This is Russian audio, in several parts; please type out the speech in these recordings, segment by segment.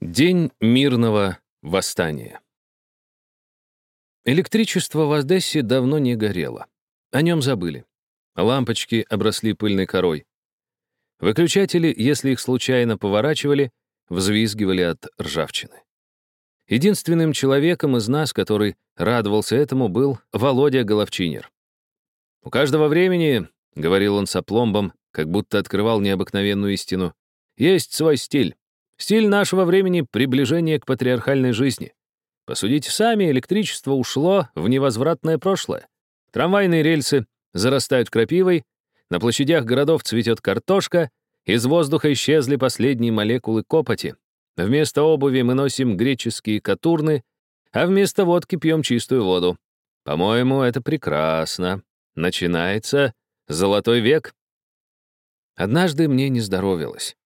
День мирного восстания. Электричество в Одессе давно не горело. О нем забыли. Лампочки обросли пыльной корой. Выключатели, если их случайно поворачивали, взвизгивали от ржавчины. Единственным человеком из нас, который радовался этому, был Володя Головчинер. «У каждого времени, — говорил он с опломбом, как будто открывал необыкновенную истину, — есть свой стиль. Стиль нашего времени — приближение к патриархальной жизни. Посудите сами, электричество ушло в невозвратное прошлое. Трамвайные рельсы зарастают крапивой, на площадях городов цветет картошка, из воздуха исчезли последние молекулы копоти. Вместо обуви мы носим греческие катурны, а вместо водки пьем чистую воду. По-моему, это прекрасно. Начинается золотой век. Однажды мне не здоровилось.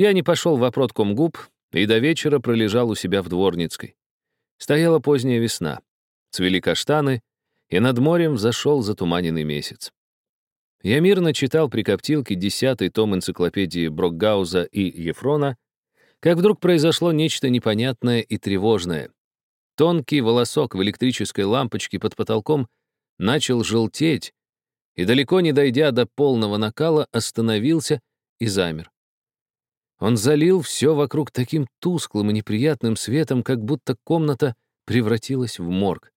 Я не пошел в опротком губ и до вечера пролежал у себя в Дворницкой. Стояла поздняя весна. Цвели каштаны, и над морем взошел затуманенный месяц. Я мирно читал при коптилке десятый том энциклопедии Брокгауза и Ефрона, как вдруг произошло нечто непонятное и тревожное. Тонкий волосок в электрической лампочке под потолком начал желтеть, и, далеко не дойдя до полного накала, остановился и замер. Он залил все вокруг таким тусклым и неприятным светом, как будто комната превратилась в морг.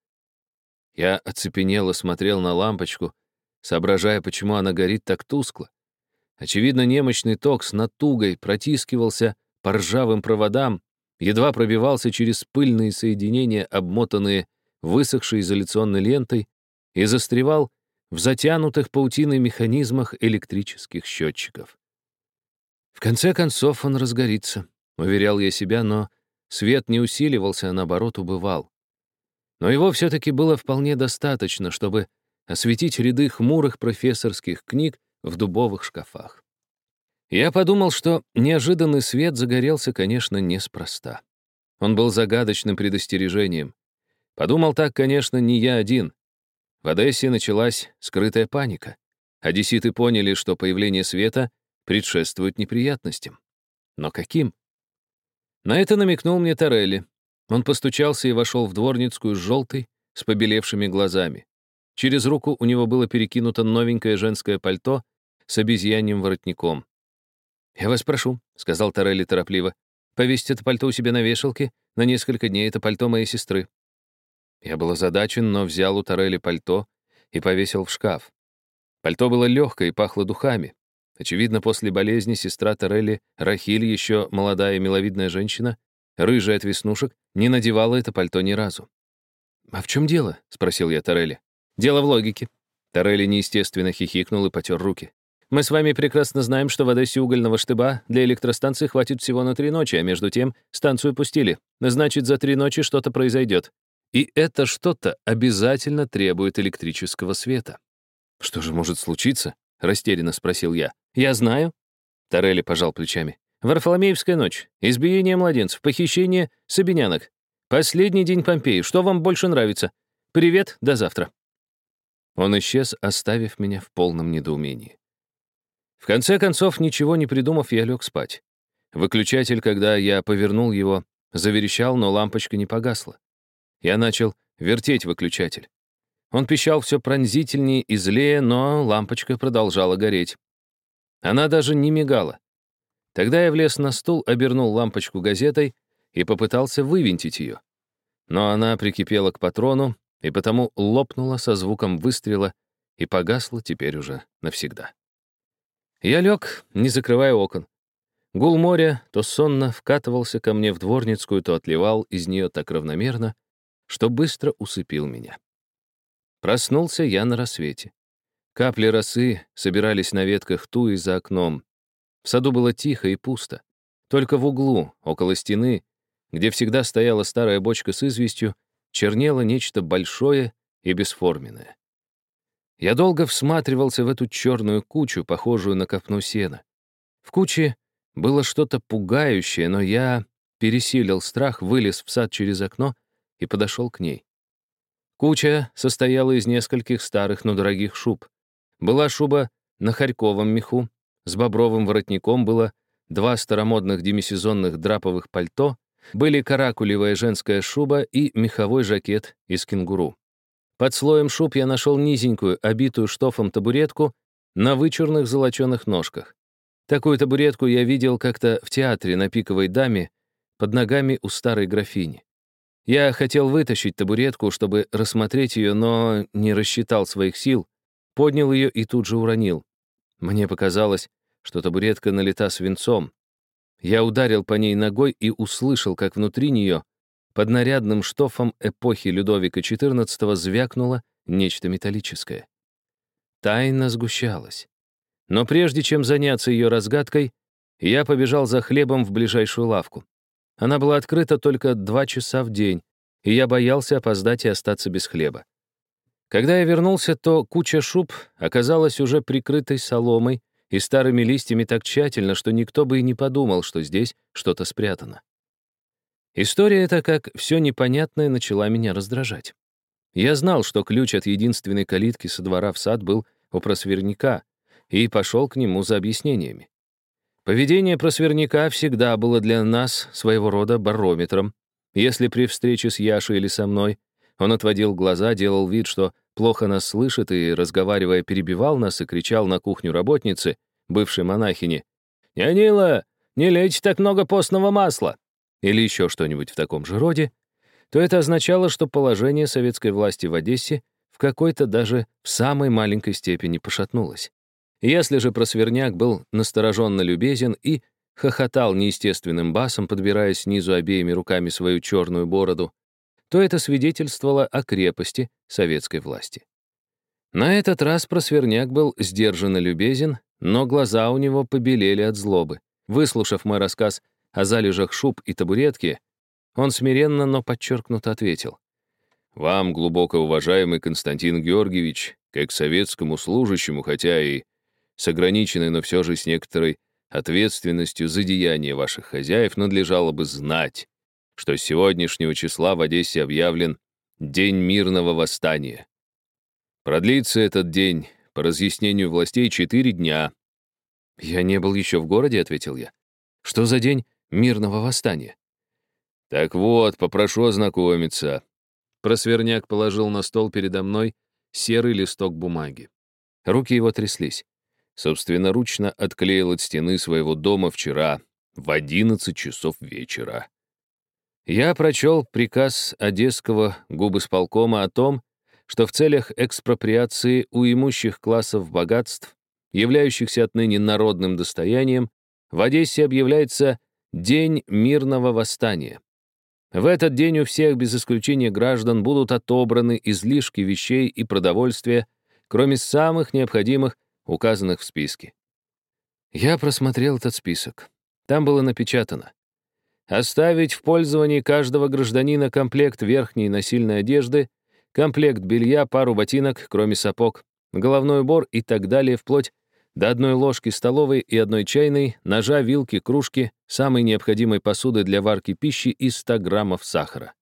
Я оцепенело смотрел на лампочку, соображая, почему она горит так тускло. Очевидно, немощный ток с натугой протискивался по ржавым проводам, едва пробивался через пыльные соединения, обмотанные высохшей изоляционной лентой, и застревал в затянутых паутиной механизмах электрических счетчиков. В конце концов он разгорится, уверял я себя, но свет не усиливался, а наоборот убывал. Но его все-таки было вполне достаточно, чтобы осветить ряды хмурых профессорских книг в дубовых шкафах. Я подумал, что неожиданный свет загорелся, конечно, неспроста. Он был загадочным предостережением. Подумал так, конечно, не я один. В Одессе началась скрытая паника. Одесситы поняли, что появление света предшествует неприятностям. Но каким? На это намекнул мне Торелли. Он постучался и вошел в дворницкую с желтой, с побелевшими глазами. Через руку у него было перекинуто новенькое женское пальто с обезьяньим воротником. «Я вас прошу», — сказал Торелли торопливо, «повесить это пальто у себя на вешалке. На несколько дней это пальто моей сестры». Я был озадачен, но взял у Торелли пальто и повесил в шкаф. Пальто было легкое и пахло духами. Очевидно, после болезни сестра Торелли, Рахиль, еще молодая миловидная женщина, рыжая от веснушек, не надевала это пальто ни разу. «А в чем дело?» — спросил я Торелли. «Дело в логике». Торелли неестественно хихикнул и потер руки. «Мы с вами прекрасно знаем, что в Одессе угольного штыба для электростанции хватит всего на три ночи, а между тем станцию пустили. Значит, за три ночи что-то произойдет. И это что-то обязательно требует электрического света. Что же может случиться? Растерянно спросил я. «Я знаю». Торелли пожал плечами. «Варфоломеевская ночь. Избиение младенцев. Похищение сабинянок. Последний день Помпеи. Что вам больше нравится? Привет, до завтра». Он исчез, оставив меня в полном недоумении. В конце концов, ничего не придумав, я лег спать. Выключатель, когда я повернул его, заверещал, но лампочка не погасла. Я начал вертеть выключатель. Он пищал все пронзительнее и злее, но лампочка продолжала гореть. Она даже не мигала. Тогда я влез на стул, обернул лампочку газетой и попытался вывинтить ее. Но она прикипела к патрону и потому лопнула со звуком выстрела и погасла теперь уже навсегда. Я лег, не закрывая окон. Гул моря то сонно вкатывался ко мне в дворницкую, то отливал из нее так равномерно, что быстро усыпил меня. Проснулся я на рассвете. Капли росы собирались на ветках туи за окном. В саду было тихо и пусто. Только в углу, около стены, где всегда стояла старая бочка с известью, чернело нечто большое и бесформенное. Я долго всматривался в эту черную кучу, похожую на копну сена. В куче было что-то пугающее, но я пересилил страх, вылез в сад через окно и подошел к ней. Куча состояла из нескольких старых, но дорогих шуб. Была шуба на харьковом меху, с бобровым воротником было два старомодных демисезонных драповых пальто, были каракулевая женская шуба и меховой жакет из кенгуру. Под слоем шуб я нашел низенькую, обитую штофом табуретку на вычурных золоченых ножках. Такую табуретку я видел как-то в театре на пиковой даме под ногами у старой графини. Я хотел вытащить табуретку, чтобы рассмотреть ее, но не рассчитал своих сил, поднял ее и тут же уронил. Мне показалось, что табуретка налита свинцом. Я ударил по ней ногой и услышал, как внутри нее, под нарядным штофом эпохи Людовика XIV, звякнуло нечто металлическое. Тайна сгущалась. Но прежде чем заняться ее разгадкой, я побежал за хлебом в ближайшую лавку. Она была открыта только два часа в день, и я боялся опоздать и остаться без хлеба. Когда я вернулся, то куча шуб оказалась уже прикрытой соломой и старыми листьями так тщательно, что никто бы и не подумал, что здесь что-то спрятано. История эта, как все непонятное, начала меня раздражать. Я знал, что ключ от единственной калитки со двора в сад был у просверняка, и пошел к нему за объяснениями. Поведение просверняка всегда было для нас своего рода барометром. Если при встрече с Яшей или со мной он отводил глаза, делал вид, что плохо нас слышит и, разговаривая, перебивал нас и кричал на кухню работницы, бывшей монахини, «Нянила, не лейте так много постного масла!» или еще что-нибудь в таком же роде, то это означало, что положение советской власти в Одессе в какой-то даже в самой маленькой степени пошатнулось. Если же просверняк был настороженно любезен и хохотал неестественным басом, подбирая снизу обеими руками свою черную бороду, то это свидетельствовало о крепости советской власти. На этот раз просверняк был сдержанно любезен, но глаза у него побелели от злобы. Выслушав мой рассказ о залежах шуб и табуретки, он смиренно, но подчеркнуто ответил. «Вам, глубоко уважаемый Константин Георгиевич, как советскому служащему, хотя и с ограниченной, но все же с некоторой ответственностью за деяния ваших хозяев надлежало бы знать, что с сегодняшнего числа в Одессе объявлен День мирного восстания. Продлится этот день, по разъяснению властей, четыре дня. «Я не был еще в городе», — ответил я. «Что за день мирного восстания?» «Так вот, попрошу ознакомиться». Просверняк положил на стол передо мной серый листок бумаги. Руки его тряслись собственноручно отклеил от стены своего дома вчера в 11 часов вечера. Я прочел приказ Одесского губысполкома о том, что в целях экспроприации у имущих классов богатств, являющихся отныне народным достоянием, в Одессе объявляется День мирного восстания. В этот день у всех без исключения граждан будут отобраны излишки вещей и продовольствия, кроме самых необходимых указанных в списке. Я просмотрел этот список. Там было напечатано. Оставить в пользовании каждого гражданина комплект верхней насильной одежды, комплект белья, пару ботинок, кроме сапог, головной убор и так далее, вплоть до одной ложки столовой и одной чайной, ножа, вилки, кружки, самой необходимой посуды для варки пищи и 100 граммов сахара.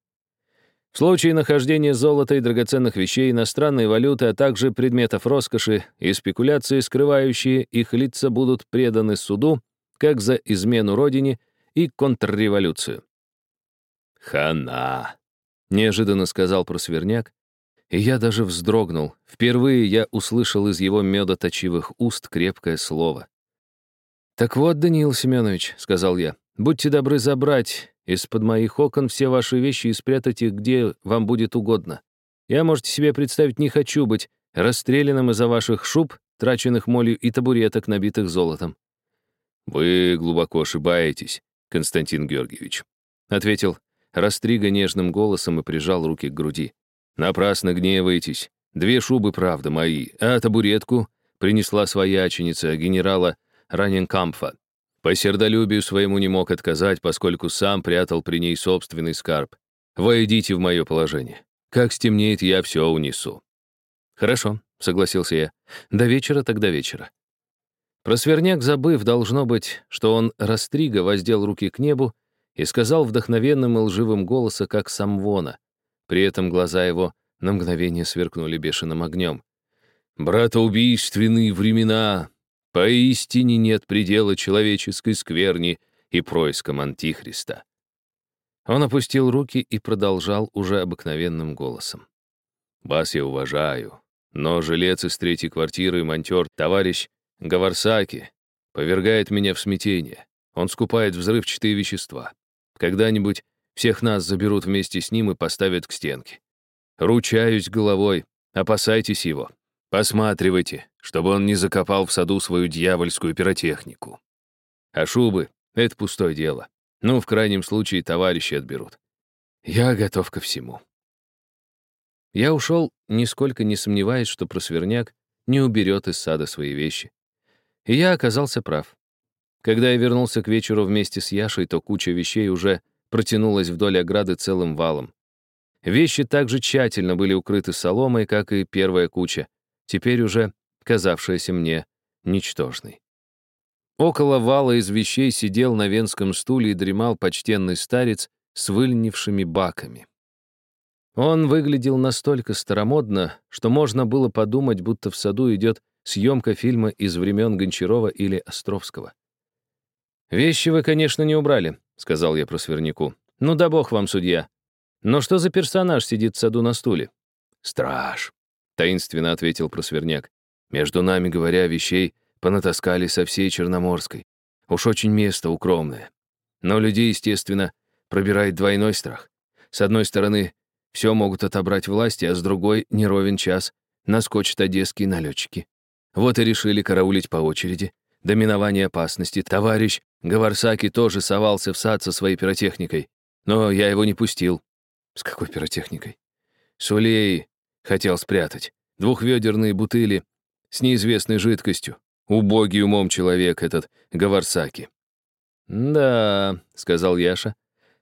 В случае нахождения золота и драгоценных вещей, иностранной валюты, а также предметов роскоши и спекуляции, скрывающие их лица, будут преданы суду как за измену родине и контрреволюцию. «Хана!» — неожиданно сказал просверняк, и я даже вздрогнул. Впервые я услышал из его медоточивых уст крепкое слово. «Так вот, Даниил Семенович», — сказал я, — «будьте добры забрать из-под моих окон все ваши вещи и спрятать их где вам будет угодно. Я, можете себе представить, не хочу быть расстрелянным из-за ваших шуб, траченных молью и табуреток, набитых золотом». «Вы глубоко ошибаетесь, Константин Георгиевич», — ответил Растрига нежным голосом и прижал руки к груди. «Напрасно гневаетесь. Две шубы, правда, мои, а табуретку принесла свояченица генерала Раненкампфа. По сердолюбию своему не мог отказать, поскольку сам прятал при ней собственный скарб. Войдите в мое положение. Как стемнеет, я все унесу. Хорошо, согласился я. До вечера так до вечера. Просверняк, забыв, должно быть, что он растрига воздел руки к небу и сказал вдохновенным и лживым голосом, как самвона. При этом глаза его на мгновение сверкнули бешеным огнем. «Братоубийственные времена! Поистине нет предела человеческой скверни и проискам Антихриста. Он опустил руки и продолжал уже обыкновенным голосом. «Вас я уважаю, но жилец из третьей квартиры, монтер, товарищ Гаварсаки, повергает меня в смятение. Он скупает взрывчатые вещества. Когда-нибудь всех нас заберут вместе с ним и поставят к стенке. Ручаюсь головой, опасайтесь его. Посматривайте, чтобы он не закопал в саду свою дьявольскую пиротехнику. А шубы — это пустое дело. Ну, в крайнем случае, товарищи отберут. Я готов ко всему. Я ушел, нисколько не сомневаясь, что просверняк не уберет из сада свои вещи. И я оказался прав. Когда я вернулся к вечеру вместе с Яшей, то куча вещей уже протянулась вдоль ограды целым валом. Вещи также тщательно были укрыты соломой, как и первая куча, теперь уже казавшаяся мне ничтожной. Около вала из вещей сидел на венском стуле и дремал почтенный старец с выльнившими баками. Он выглядел настолько старомодно, что можно было подумать, будто в саду идет съемка фильма из времен Гончарова или Островского. «Вещи вы, конечно, не убрали», — сказал я просверняку. «Ну да бог вам, судья. Но что за персонаж сидит в саду на стуле?» «Страж», — таинственно ответил просверняк. «Между нами, говоря, вещей Понатаскали со всей Черноморской. Уж очень место укромное. Но людей, естественно, пробирает двойной страх. С одной стороны, все могут отобрать власти, а с другой, не ровен час, наскочат одесские налетчики. Вот и решили караулить по очереди. До минования опасности товарищ Гаварсаки тоже совался в сад со своей пиротехникой. Но я его не пустил. С какой пиротехникой? Сулей хотел спрятать. Двухведерные бутыли с неизвестной жидкостью. Убогий умом человек этот Гаварсаки. «Да», — сказал Яша,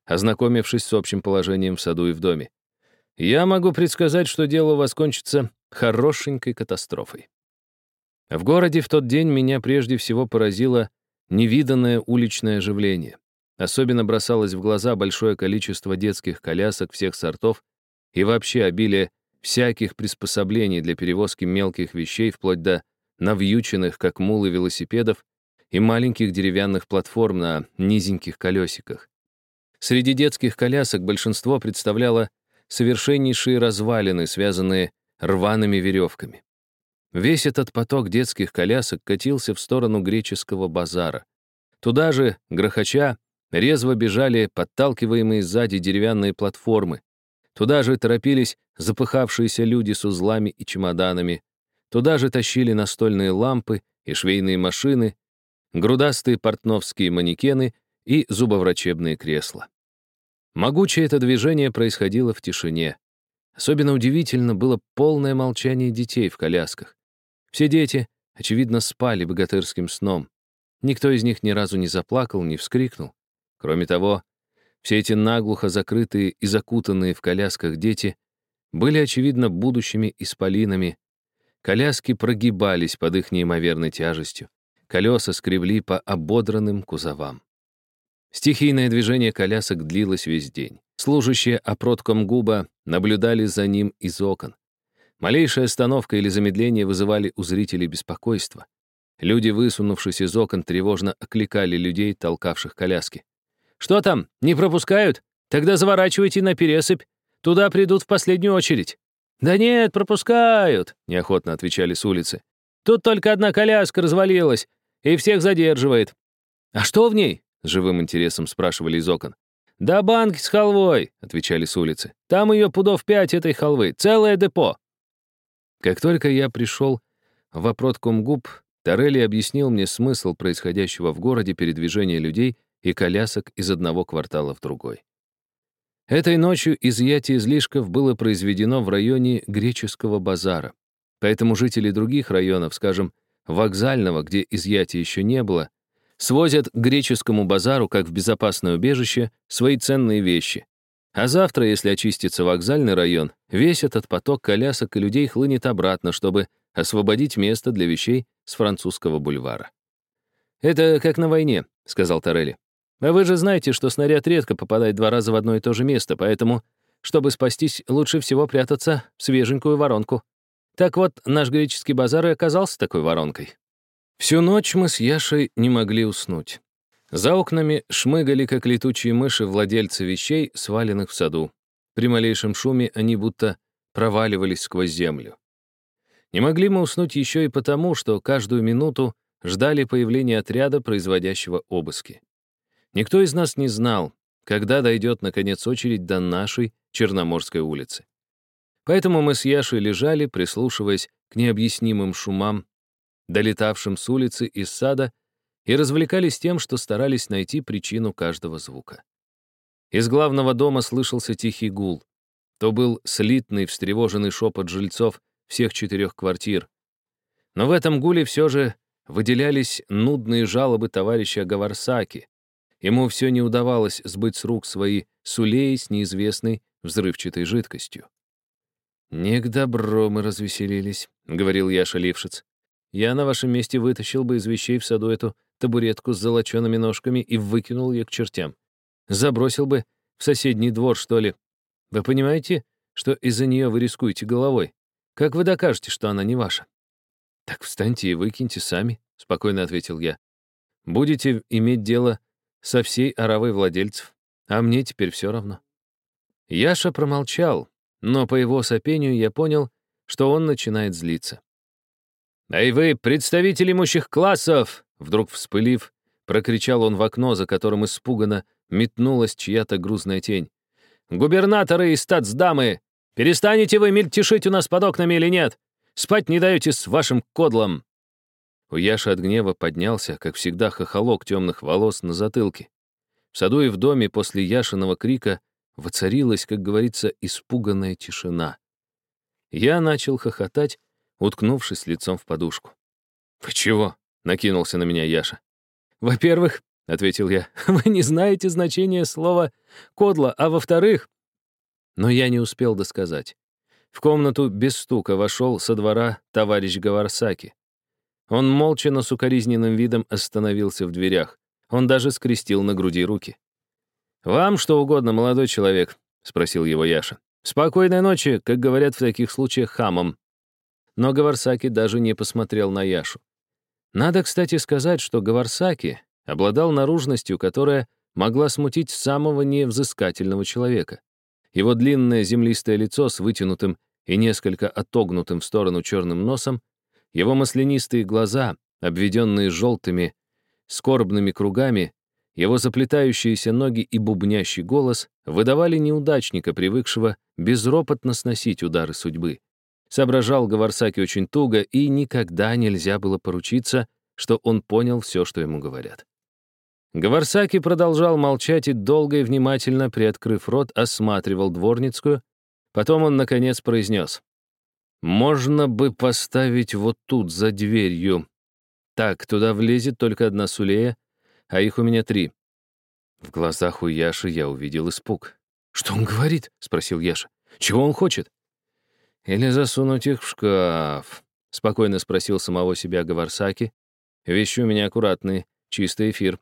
ознакомившись с общим положением в саду и в доме. «Я могу предсказать, что дело у вас кончится хорошенькой катастрофой». В городе в тот день меня прежде всего поразило невиданное уличное оживление. Особенно бросалось в глаза большое количество детских колясок всех сортов и вообще обилие всяких приспособлений для перевозки мелких вещей вплоть до навьюченных, как мулы велосипедов, и маленьких деревянных платформ на низеньких колесиках. Среди детских колясок большинство представляло совершеннейшие развалины, связанные рваными веревками. Весь этот поток детских колясок катился в сторону греческого базара. Туда же, грохоча, резво бежали подталкиваемые сзади деревянные платформы. Туда же торопились запыхавшиеся люди с узлами и чемоданами, Туда же тащили настольные лампы и швейные машины, грудастые портновские манекены и зубоврачебные кресла. Могучее это движение происходило в тишине. Особенно удивительно было полное молчание детей в колясках. Все дети, очевидно, спали богатырским сном. Никто из них ни разу не заплакал, не вскрикнул. Кроме того, все эти наглухо закрытые и закутанные в колясках дети были, очевидно, будущими исполинами, Коляски прогибались под их неимоверной тяжестью. Колеса скребли по ободранным кузовам. Стихийное движение колясок длилось весь день. Служащие опротком губа наблюдали за ним из окон. Малейшая остановка или замедление вызывали у зрителей беспокойство. Люди, высунувшись из окон, тревожно окликали людей, толкавших коляски. «Что там, не пропускают? Тогда заворачивайте на пересыпь. Туда придут в последнюю очередь». «Да нет, пропускают», — неохотно отвечали с улицы. «Тут только одна коляска развалилась и всех задерживает». «А что в ней?» — с живым интересом спрашивали из окон. «Да банки с халвой», — отвечали с улицы. «Там ее пудов пять этой халвы, целое депо». Как только я пришел в опротком губ, Торелли объяснил мне смысл происходящего в городе передвижения людей и колясок из одного квартала в другой. Этой ночью изъятие излишков было произведено в районе греческого базара. Поэтому жители других районов, скажем, вокзального, где изъятия еще не было, свозят к греческому базару, как в безопасное убежище, свои ценные вещи. А завтра, если очистится вокзальный район, весь этот поток колясок и людей хлынет обратно, чтобы освободить место для вещей с французского бульвара. «Это как на войне», — сказал Торелли. А вы же знаете, что снаряд редко попадает два раза в одно и то же место, поэтому, чтобы спастись, лучше всего прятаться в свеженькую воронку. Так вот, наш греческий базар и оказался такой воронкой. Всю ночь мы с Яшей не могли уснуть. За окнами шмыгали, как летучие мыши, владельцы вещей, сваленных в саду. При малейшем шуме они будто проваливались сквозь землю. Не могли мы уснуть еще и потому, что каждую минуту ждали появления отряда, производящего обыски. Никто из нас не знал, когда дойдет, наконец, очередь до нашей Черноморской улицы. Поэтому мы с Яшей лежали, прислушиваясь к необъяснимым шумам, долетавшим с улицы из сада, и развлекались тем, что старались найти причину каждого звука. Из главного дома слышался тихий гул. То был слитный, встревоженный шепот жильцов всех четырех квартир. Но в этом гуле все же выделялись нудные жалобы товарища Гаварсаки. Ему все не удавалось сбыть с рук свои сулеи с неизвестной взрывчатой жидкостью. «Не к добру мы развеселились», — говорил Яша Лившиц. «Я на вашем месте вытащил бы из вещей в саду эту табуретку с золочеными ножками и выкинул ее к чертям. Забросил бы в соседний двор, что ли. Вы понимаете, что из-за нее вы рискуете головой? Как вы докажете, что она не ваша?» «Так встаньте и выкиньте сами», — спокойно ответил я. «Будете иметь дело со всей оравой владельцев, а мне теперь все равно». Яша промолчал, но по его сопению я понял, что он начинает злиться. «Эй вы, представители имущих классов!» Вдруг вспылив, прокричал он в окно, за которым испуганно метнулась чья-то грузная тень. «Губернаторы и статсдамы! Перестанете вы мельтешить у нас под окнами или нет? Спать не даете с вашим кодлом!» У Яши от гнева поднялся, как всегда, хохолок темных волос на затылке. В саду и в доме после Яшиного крика воцарилась, как говорится, испуганная тишина. Я начал хохотать, уткнувшись лицом в подушку. «Вы чего?» — накинулся на меня Яша. «Во-первых, — ответил я, — вы не знаете значения слова «кодла», а во-вторых...» Но я не успел досказать. В комнату без стука вошел со двора товарищ Гаварсаки. Он молча, но с укоризненным видом остановился в дверях. Он даже скрестил на груди руки. «Вам что угодно, молодой человек?» — спросил его Яша. «Спокойной ночи, как говорят в таких случаях хамом». Но Гаварсаки даже не посмотрел на Яшу. Надо, кстати, сказать, что Гаварсаки обладал наружностью, которая могла смутить самого невзыскательного человека. Его длинное землистое лицо с вытянутым и несколько отогнутым в сторону черным носом, его маслянистые глаза, обведенные желтыми, скорбными кругами, его заплетающиеся ноги и бубнящий голос выдавали неудачника, привыкшего безропотно сносить удары судьбы. Соображал Гаварсаки очень туго, и никогда нельзя было поручиться, что он понял все, что ему говорят. Гаварсаки продолжал молчать и долго и внимательно, приоткрыв рот, осматривал дворницкую. Потом он, наконец, произнес. «Можно бы поставить вот тут, за дверью. Так, туда влезет только одна сулея, а их у меня три». В глазах у Яши я увидел испуг. «Что он говорит?» — спросил Яша. «Чего он хочет?» «Или засунуть их в шкаф?» — спокойно спросил самого себя Гаварсаки. «Вещи у меня аккуратные, чистый эфир».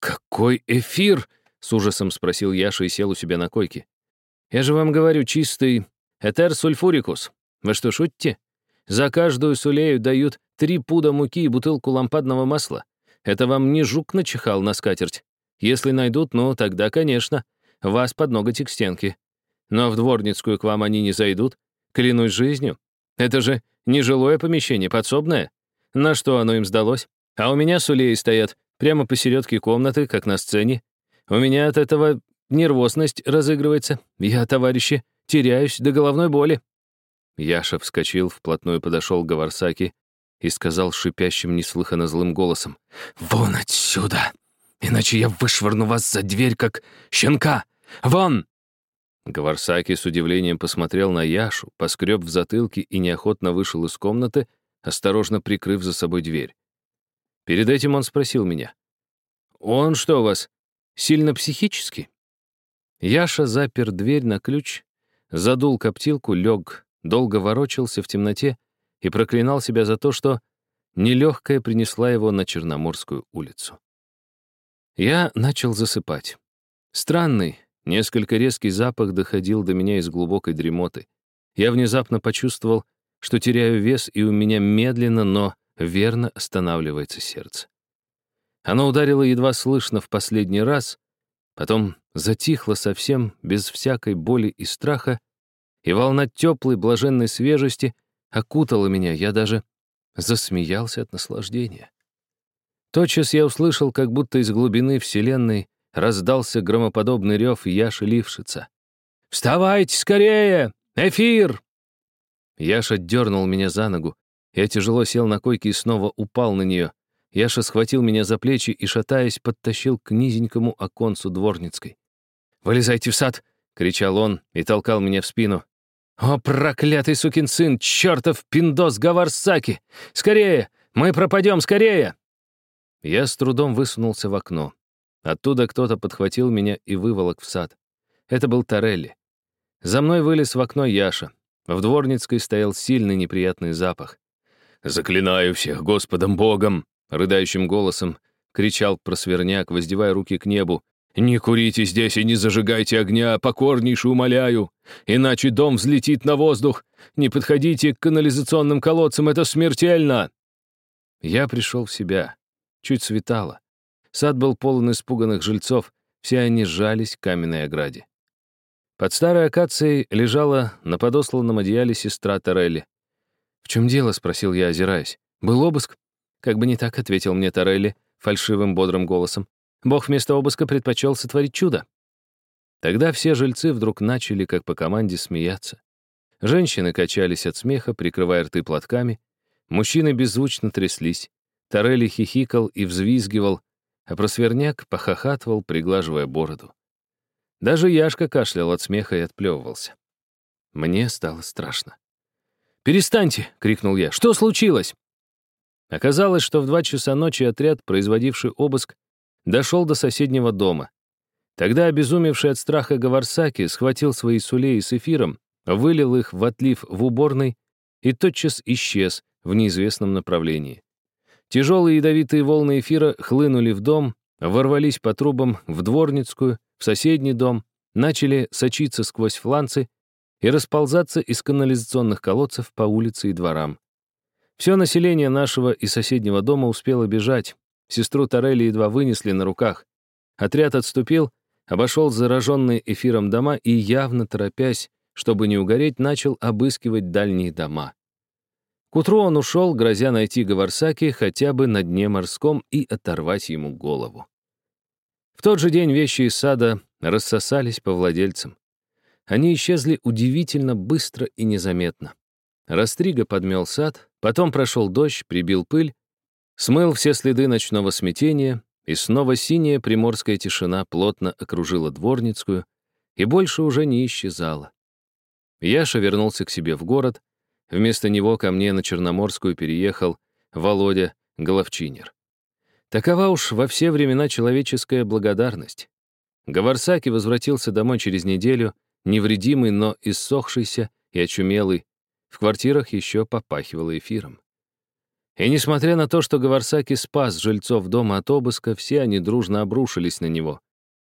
«Какой эфир?» — с ужасом спросил Яша и сел у себя на койке. «Я же вам говорю, чистый этер сульфурикус. Вы что, шутите? За каждую сулею дают три пуда муки и бутылку лампадного масла. Это вам не жук начихал на скатерть. Если найдут, ну, тогда, конечно, вас под ноготь к стенке. Но в дворницкую к вам они не зайдут, Клянусь жизнью. Это же не жилое помещение, подсобное. На что оно им сдалось? А у меня сулеи стоят прямо посередке комнаты, как на сцене. У меня от этого нервозность разыгрывается. Я, товарищи, теряюсь до головной боли. Яша вскочил, вплотную подошел к Гаварсаки и сказал шипящим, неслыханно злым голосом. «Вон отсюда! Иначе я вышвырну вас за дверь, как щенка! Вон!» Гаварсаки с удивлением посмотрел на Яшу, поскреб в затылке и неохотно вышел из комнаты, осторожно прикрыв за собой дверь. Перед этим он спросил меня. «Он что у вас, сильно психический?» Яша запер дверь на ключ, задул коптилку, лег, долго ворочался в темноте и проклинал себя за то, что нелегкая принесла его на Черноморскую улицу. Я начал засыпать. Странный, Несколько резкий запах доходил до меня из глубокой дремоты. Я внезапно почувствовал, что теряю вес, и у меня медленно, но верно останавливается сердце. Оно ударило едва слышно в последний раз, потом затихло совсем без всякой боли и страха, и волна теплой, блаженной свежести окутала меня, я даже засмеялся от наслаждения. Тотчас я услышал, как будто из глубины Вселенной раздался громоподобный рев Яши Лившица. «Вставайте скорее! Эфир!» Яша дернул меня за ногу. Я тяжело сел на койке и снова упал на нее. Яша схватил меня за плечи и, шатаясь, подтащил к низенькому оконцу дворницкой. «Вылезайте в сад!» — кричал он и толкал меня в спину. «О, проклятый сукин сын! Чертов пиндос Гаварсаки! Скорее! Мы пропадем, скорее!» Я с трудом высунулся в окно. Оттуда кто-то подхватил меня и выволок в сад. Это был Торелли. За мной вылез в окно Яша. В дворницкой стоял сильный неприятный запах. «Заклинаю всех Господом Богом!» — рыдающим голосом кричал просверняк, воздевая руки к небу. «Не курите здесь и не зажигайте огня, покорнейше умоляю, иначе дом взлетит на воздух. Не подходите к канализационным колодцам, это смертельно!» Я пришел в себя. Чуть светало. Сад был полон испуганных жильцов, все они сжались к каменной ограде. Под старой акацией лежала на подосланном одеяле сестра Торелли. «В чем дело?» — спросил я, озираясь. «Был обыск?» «Как бы не так», — ответил мне Торелли фальшивым бодрым голосом. Бог вместо обыска предпочел сотворить чудо. Тогда все жильцы вдруг начали, как по команде, смеяться. Женщины качались от смеха, прикрывая рты платками. Мужчины беззвучно тряслись. Торелли хихикал и взвизгивал, а просверняк похохатывал, приглаживая бороду. Даже Яшка кашлял от смеха и отплевывался. Мне стало страшно. «Перестаньте!» — крикнул я. «Что случилось?» Оказалось, что в два часа ночи отряд, производивший обыск, дошел до соседнего дома. Тогда обезумевший от страха Гаварсаки схватил свои сулеи с эфиром, вылил их в отлив в уборной и тотчас исчез в неизвестном направлении. Тяжелые ядовитые волны эфира хлынули в дом, ворвались по трубам в дворницкую, в соседний дом, начали сочиться сквозь фланцы и расползаться из канализационных колодцев по улице и дворам. Все население нашего и соседнего дома успело бежать. Сестру Торелли едва вынесли на руках. Отряд отступил, обошел зараженные эфиром дома и, явно торопясь, чтобы не угореть, начал обыскивать дальние дома. К утру он ушел, грозя найти Гаварсаки хотя бы на дне морском и оторвать ему голову. В тот же день вещи из сада рассосались по владельцам. Они исчезли удивительно быстро и незаметно. Растрига подмел сад, потом прошел дождь, прибил пыль, смыл все следы ночного смятения, и снова синяя приморская тишина плотно окружила дворницкую и больше уже не исчезала. Яша вернулся к себе в город, вместо него ко мне на Черноморскую переехал Володя Головчинер. Такова уж во все времена человеческая благодарность. Гаварсаки возвратился домой через неделю, невредимый, но иссохшийся и очумелый, в квартирах еще попахивало эфиром. И несмотря на то, что Гаварсаки спас жильцов дома от обыска, все они дружно обрушились на него.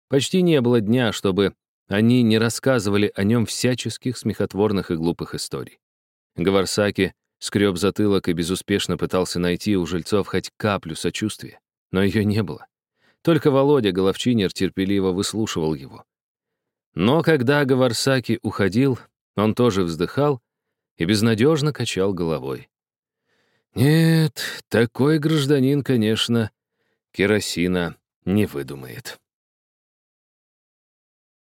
Почти не было дня, чтобы они не рассказывали о нем всяческих смехотворных и глупых историй. Гаварсаки скреб затылок и безуспешно пытался найти у жильцов хоть каплю сочувствия, но ее не было. Только Володя Головчинер терпеливо выслушивал его. Но когда Гаварсаки уходил, он тоже вздыхал и безнадежно качал головой. Нет, такой гражданин, конечно, керосина не выдумает.